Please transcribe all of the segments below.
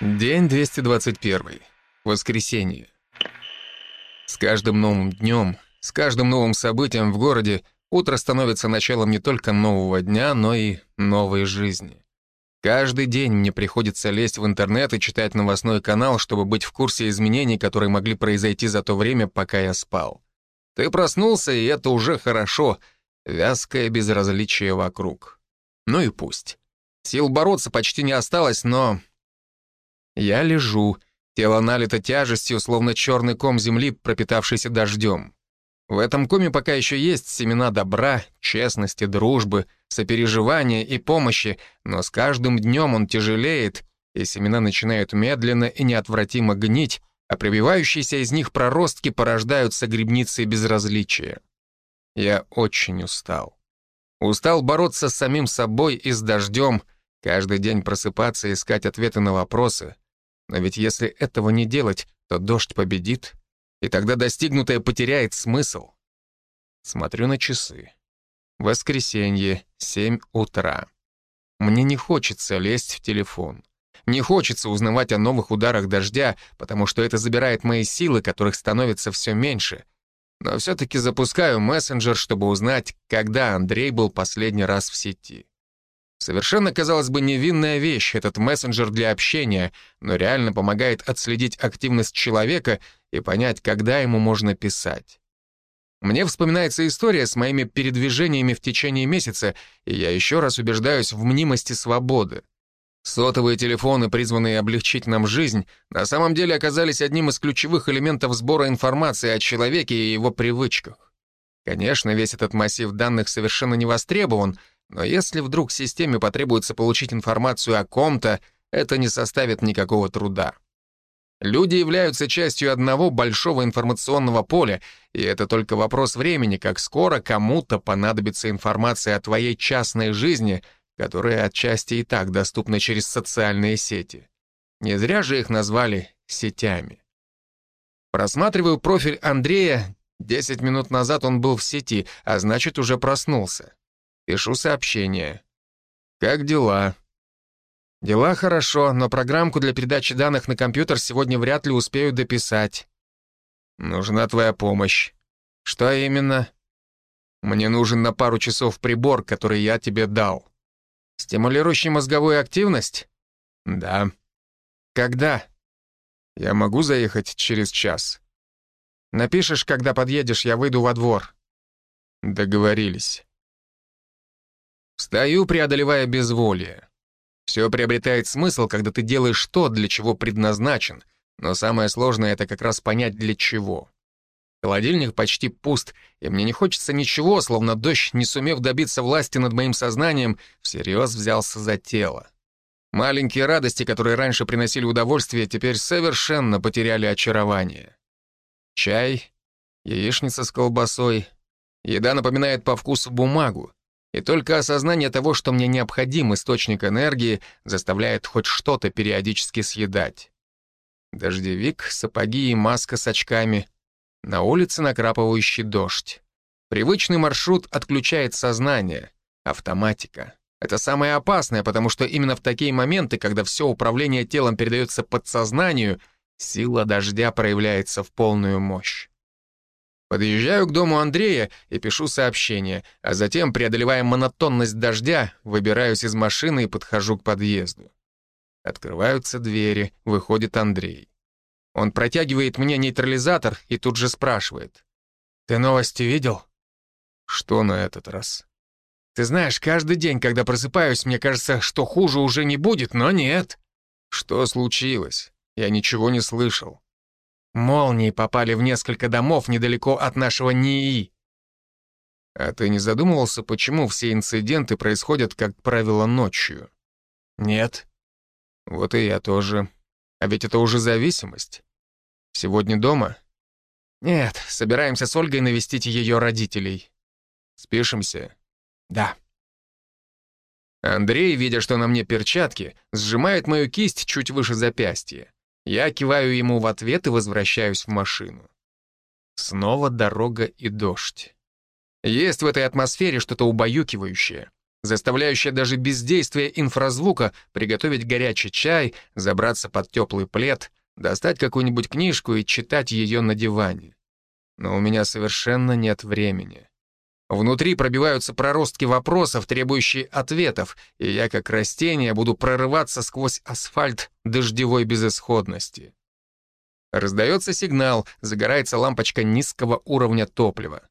День 221. Воскресенье. С каждым новым днем, с каждым новым событием в городе утро становится началом не только нового дня, но и новой жизни. Каждый день мне приходится лезть в интернет и читать новостной канал, чтобы быть в курсе изменений, которые могли произойти за то время, пока я спал. Ты проснулся, и это уже хорошо. Вязкое безразличие вокруг. Ну и пусть. Сил бороться почти не осталось, но я лежу, тело налито тяжестью, словно черный ком земли, пропитавшийся дождем. В этом коме пока еще есть семена добра, честности, дружбы, сопереживания и помощи, но с каждым днем он тяжелеет, и семена начинают медленно и неотвратимо гнить, а прибивающиеся из них проростки порождаются грибницей безразличия. Я очень устал. Устал бороться с самим собой и с дождем, каждый день просыпаться и искать ответы на вопросы — но ведь если этого не делать, то дождь победит, и тогда достигнутое потеряет смысл. Смотрю на часы. Воскресенье, 7 утра. Мне не хочется лезть в телефон. Не хочется узнавать о новых ударах дождя, потому что это забирает мои силы, которых становится все меньше. Но все-таки запускаю мессенджер, чтобы узнать, когда Андрей был последний раз в сети. Совершенно, казалось бы, невинная вещь, этот мессенджер для общения, но реально помогает отследить активность человека и понять, когда ему можно писать. Мне вспоминается история с моими передвижениями в течение месяца, и я еще раз убеждаюсь в мнимости свободы. Сотовые телефоны, призванные облегчить нам жизнь, на самом деле оказались одним из ключевых элементов сбора информации о человеке и его привычках. Конечно, весь этот массив данных совершенно не востребован, но если вдруг системе потребуется получить информацию о ком-то, это не составит никакого труда. Люди являются частью одного большого информационного поля, и это только вопрос времени, как скоро кому-то понадобится информация о твоей частной жизни, которая отчасти и так доступна через социальные сети. Не зря же их назвали сетями. Просматриваю профиль Андрея. Десять минут назад он был в сети, а значит, уже проснулся. Пишу сообщение. «Как дела?» «Дела хорошо, но программку для передачи данных на компьютер сегодня вряд ли успею дописать». «Нужна твоя помощь». «Что именно?» «Мне нужен на пару часов прибор, который я тебе дал». «Стимулирующий мозговую активность?» «Да». «Когда?» «Я могу заехать через час». «Напишешь, когда подъедешь, я выйду во двор». «Договорились». Встаю, преодолевая безволие. Все приобретает смысл, когда ты делаешь то, для чего предназначен, но самое сложное — это как раз понять, для чего. Холодильник почти пуст, и мне не хочется ничего, словно дождь, не сумев добиться власти над моим сознанием, всерьез взялся за тело. Маленькие радости, которые раньше приносили удовольствие, теперь совершенно потеряли очарование. Чай, яичница с колбасой. Еда напоминает по вкусу бумагу. И только осознание того, что мне необходим источник энергии, заставляет хоть что-то периодически съедать. Дождевик, сапоги и маска с очками. На улице накрапывающий дождь. Привычный маршрут отключает сознание. Автоматика. Это самое опасное, потому что именно в такие моменты, когда все управление телом передается подсознанию, сила дождя проявляется в полную мощь. Подъезжаю к дому Андрея и пишу сообщение, а затем, преодолевая монотонность дождя, выбираюсь из машины и подхожу к подъезду. Открываются двери, выходит Андрей. Он протягивает мне нейтрализатор и тут же спрашивает. «Ты новости видел?» «Что на этот раз?» «Ты знаешь, каждый день, когда просыпаюсь, мне кажется, что хуже уже не будет, но нет». «Что случилось? Я ничего не слышал». Молнии попали в несколько домов недалеко от нашего НИИ. А ты не задумывался, почему все инциденты происходят, как правило, ночью? Нет. Вот и я тоже. А ведь это уже зависимость. Сегодня дома? Нет, собираемся с Ольгой навестить ее родителей. Спишемся? Да. Андрей, видя, что на мне перчатки, сжимает мою кисть чуть выше запястья. Я киваю ему в ответ и возвращаюсь в машину. Снова дорога и дождь. Есть в этой атмосфере что-то убаюкивающее. заставляющая даже бездействие инфразвука приготовить горячий чай, забраться под теплый плед, достать какую-нибудь книжку и читать ее на диване. Но у меня совершенно нет времени. Внутри пробиваются проростки вопросов, требующие ответов, и я, как растение, буду прорываться сквозь асфальт дождевой безысходности. Раздается сигнал, загорается лампочка низкого уровня топлива.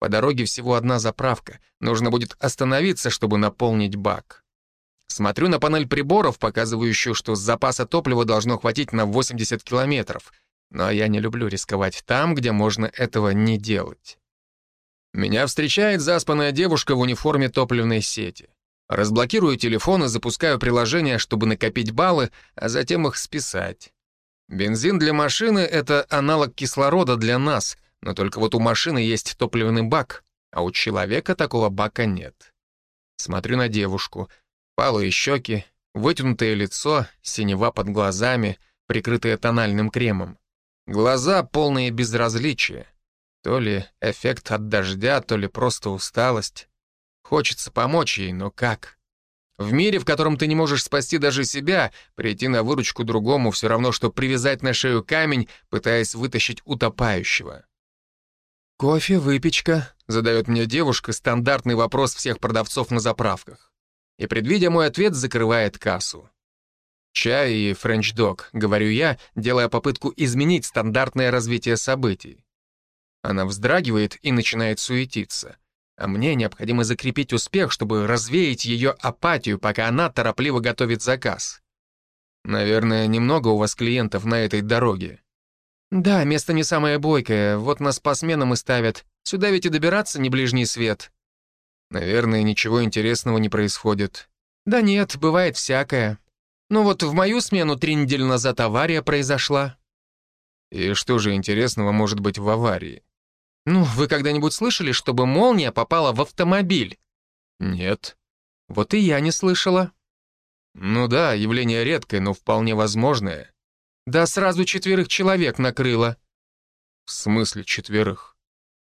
По дороге всего одна заправка. Нужно будет остановиться, чтобы наполнить бак. Смотрю на панель приборов, показывающую, что запаса топлива должно хватить на 80 километров. Но я не люблю рисковать там, где можно этого не делать. Меня встречает заспанная девушка в униформе топливной сети. Разблокирую телефон и запускаю приложение, чтобы накопить баллы, а затем их списать. Бензин для машины — это аналог кислорода для нас, но только вот у машины есть топливный бак, а у человека такого бака нет. Смотрю на девушку. Палые щеки, вытянутое лицо, синева под глазами, прикрытые тональным кремом. Глаза полные безразличия. То ли эффект от дождя, то ли просто усталость. Хочется помочь ей, но как? В мире, в котором ты не можешь спасти даже себя, прийти на выручку другому все равно, что привязать на шею камень, пытаясь вытащить утопающего. «Кофе, выпечка», — задает мне девушка стандартный вопрос всех продавцов на заправках. И, предвидя мой ответ, закрывает кассу. «Чай и френч-дог», — говорю я, делая попытку изменить стандартное развитие событий. Она вздрагивает и начинает суетиться — а мне необходимо закрепить успех, чтобы развеять ее апатию, пока она торопливо готовит заказ. Наверное, немного у вас клиентов на этой дороге. Да, место не самое бойкое, вот нас по сменам и ставят. Сюда ведь и добираться не ближний свет. Наверное, ничего интересного не происходит. Да нет, бывает всякое. Ну вот в мою смену три недели назад авария произошла. И что же интересного может быть в аварии? Ну, вы когда-нибудь слышали, чтобы молния попала в автомобиль? Нет. Вот и я не слышала. Ну да, явление редкое, но вполне возможное. Да сразу четверых человек накрыло. В смысле четверых?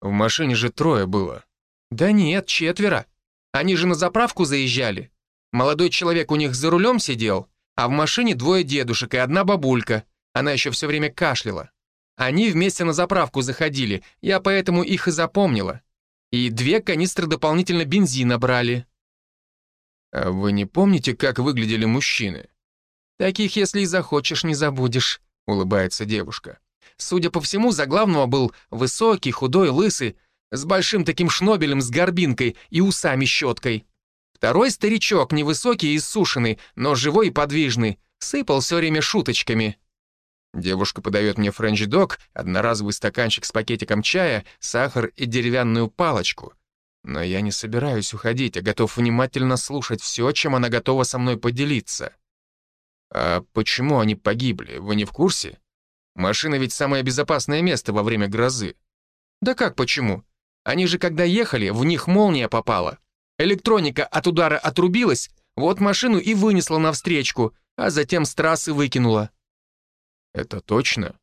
В машине же трое было. Да нет, четверо. Они же на заправку заезжали. Молодой человек у них за рулем сидел, а в машине двое дедушек и одна бабулька. Она еще все время кашляла. Они вместе на заправку заходили, я поэтому их и запомнила. И две канистры дополнительно бензина брали. А вы не помните, как выглядели мужчины? Таких, если и захочешь, не забудешь, улыбается девушка. Судя по всему, за главного был высокий, худой, лысый, с большим таким шнобелем с горбинкой и усами-щеткой. Второй старичок, невысокий и сушеный, но живой и подвижный, сыпал все время шуточками. Девушка подает мне френч-дог, одноразовый стаканчик с пакетиком чая, сахар и деревянную палочку. Но я не собираюсь уходить, а готов внимательно слушать все, чем она готова со мной поделиться. А почему они погибли, вы не в курсе? Машина ведь самое безопасное место во время грозы. Да как почему? Они же когда ехали, в них молния попала. Электроника от удара отрубилась, вот машину и вынесла навстречку, а затем с трассы выкинула. «Это точно?»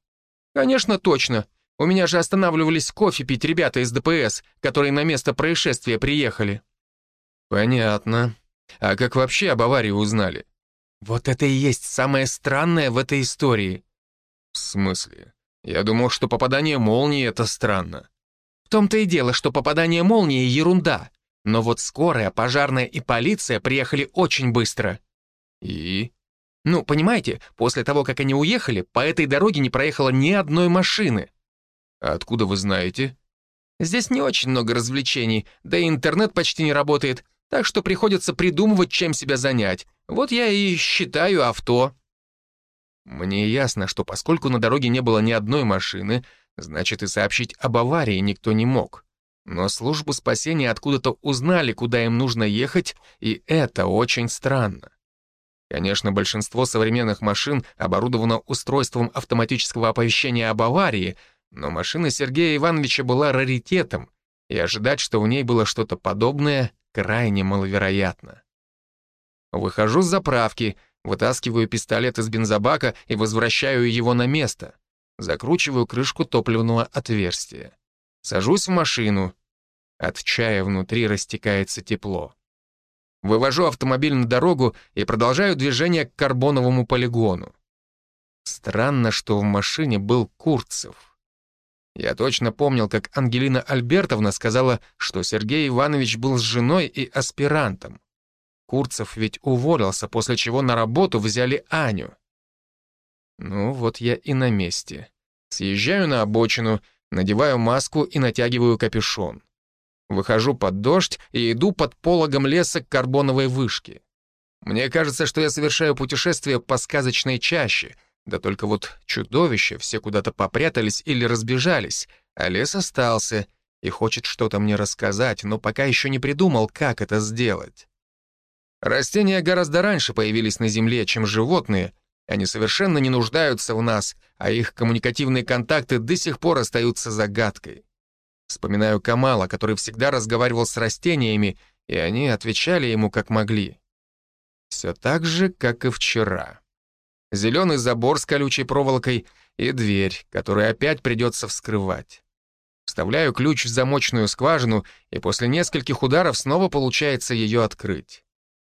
«Конечно, точно. У меня же останавливались кофе пить ребята из ДПС, которые на место происшествия приехали». «Понятно. А как вообще об аварии узнали?» «Вот это и есть самое странное в этой истории». «В смысле? Я думал, что попадание молнии — это странно». «В том-то и дело, что попадание молнии — ерунда. Но вот скорая, пожарная и полиция приехали очень быстро». «И?» Ну, понимаете, после того, как они уехали, по этой дороге не проехало ни одной машины. А откуда вы знаете? Здесь не очень много развлечений, да и интернет почти не работает, так что приходится придумывать, чем себя занять. Вот я и считаю авто. Мне ясно, что поскольку на дороге не было ни одной машины, значит и сообщить об аварии никто не мог. Но службу спасения откуда-то узнали, куда им нужно ехать, и это очень странно. Конечно, большинство современных машин оборудовано устройством автоматического оповещения об аварии, но машина Сергея Ивановича была раритетом, и ожидать, что в ней было что-то подобное, крайне маловероятно. Выхожу с заправки, вытаскиваю пистолет из бензобака и возвращаю его на место. Закручиваю крышку топливного отверстия. Сажусь в машину. От чая внутри растекается тепло. Вывожу автомобиль на дорогу и продолжаю движение к карбоновому полигону. Странно, что в машине был Курцев. Я точно помнил, как Ангелина Альбертовна сказала, что Сергей Иванович был с женой и аспирантом. Курцев ведь уволился, после чего на работу взяли Аню. Ну вот я и на месте. Съезжаю на обочину, надеваю маску и натягиваю капюшон. Выхожу под дождь и иду под пологом леса к карбоновой вышке. Мне кажется, что я совершаю путешествие по сказочной чаще, да только вот чудовища все куда-то попрятались или разбежались, а лес остался и хочет что-то мне рассказать, но пока еще не придумал, как это сделать. Растения гораздо раньше появились на Земле, чем животные, они совершенно не нуждаются в нас, а их коммуникативные контакты до сих пор остаются загадкой. Вспоминаю Камала, который всегда разговаривал с растениями, и они отвечали ему как могли. Все так же, как и вчера. Зеленый забор с колючей проволокой и дверь, которую опять придется вскрывать. Вставляю ключ в замочную скважину, и после нескольких ударов снова получается ее открыть.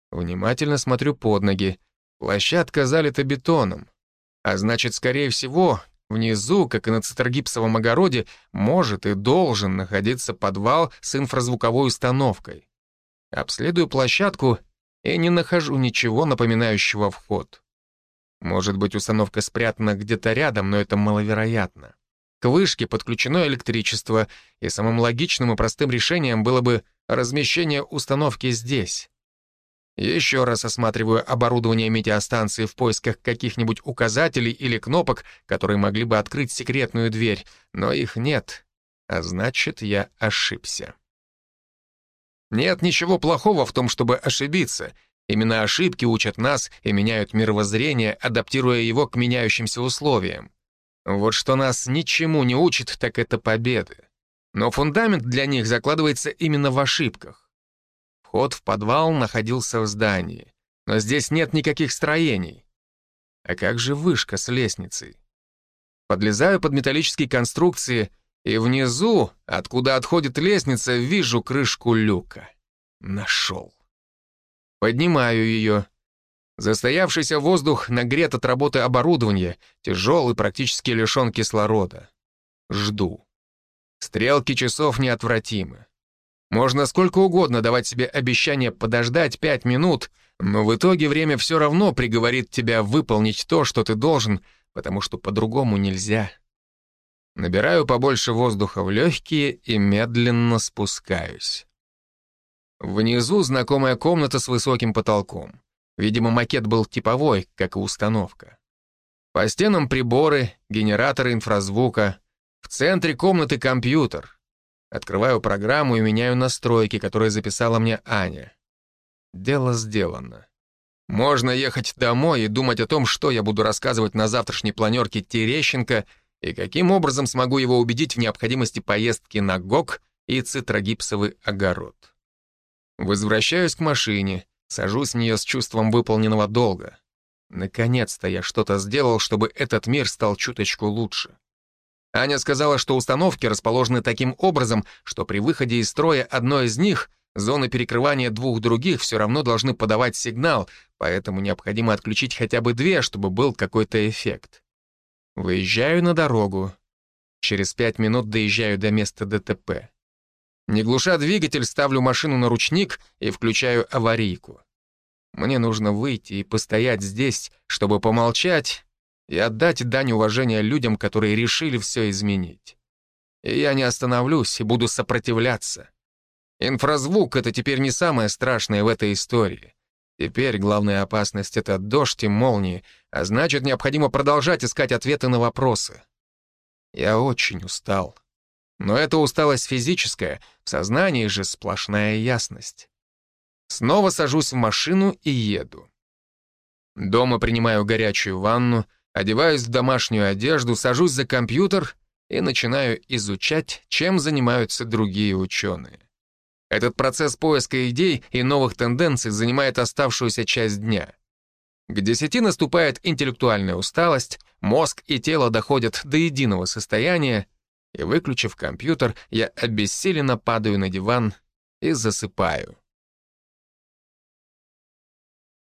Внимательно смотрю под ноги. Площадка залита бетоном. А значит, скорее всего, внизу, как и на цитергипсовом огороде, может и должен находиться подвал с инфразвуковой установкой. Обследую площадку и не нахожу ничего напоминающего вход. Может быть, установка спрятана где-то рядом, но это маловероятно. К вышке подключено электричество, и самым логичным и простым решением было бы размещение установки здесь. Еще раз осматриваю оборудование метеостанции в поисках каких-нибудь указателей или кнопок, которые могли бы открыть секретную дверь, но их нет, а значит, я ошибся. Нет ничего плохого в том, чтобы ошибиться. Именно ошибки учат нас и меняют мировоззрение, адаптируя его к меняющимся условиям. Вот что нас ничему не учит, так это победы. Но фундамент для них закладывается именно в ошибках. Вход в подвал находился в здании, но здесь нет никаких строений. А как же вышка с лестницей? Подлезаю под металлические конструкции, и внизу, откуда отходит лестница, вижу крышку люка. Нашел. Поднимаю ее. Застоявшийся воздух нагрет от работы оборудования, тяжелый, практически лишен кислорода. Жду. Стрелки часов неотвратимы. Можно сколько угодно давать себе обещание подождать пять минут, но в итоге время все равно приговорит тебя выполнить то, что ты должен, потому что по-другому нельзя. Набираю побольше воздуха в легкие и медленно спускаюсь. Внизу знакомая комната с высоким потолком. Видимо, макет был типовой, как и установка. По стенам приборы, генераторы инфразвука. В центре комнаты компьютер — Открываю программу и меняю настройки, которые записала мне Аня. Дело сделано. Можно ехать домой и думать о том, что я буду рассказывать на завтрашней планерке Терещенко и каким образом смогу его убедить в необходимости поездки на ГОК и цитрогипсовый огород. Возвращаюсь к машине, сажусь в нее с чувством выполненного долга. Наконец-то я что-то сделал, чтобы этот мир стал чуточку лучше. Аня сказала, что установки расположены таким образом, что при выходе из строя одной из них зоны перекрывания двух других все равно должны подавать сигнал, поэтому необходимо отключить хотя бы две, чтобы был какой-то эффект. Выезжаю на дорогу. Через пять минут доезжаю до места ДТП. Не глуша двигатель, ставлю машину на ручник и включаю аварийку. Мне нужно выйти и постоять здесь, чтобы помолчать и отдать дань уважения людям, которые решили все изменить. И я не остановлюсь и буду сопротивляться. Инфразвук — это теперь не самое страшное в этой истории. Теперь главная опасность — это дождь и молнии, а значит, необходимо продолжать искать ответы на вопросы. Я очень устал. Но это усталость физическая, в сознании же сплошная ясность. Снова сажусь в машину и еду. Дома принимаю горячую ванну, Одеваюсь в домашнюю одежду, сажусь за компьютер и начинаю изучать, чем занимаются другие ученые. Этот процесс поиска идей и новых тенденций занимает оставшуюся часть дня. К десяти наступает интеллектуальная усталость, мозг и тело доходят до единого состояния, и, выключив компьютер, я обессиленно падаю на диван и засыпаю.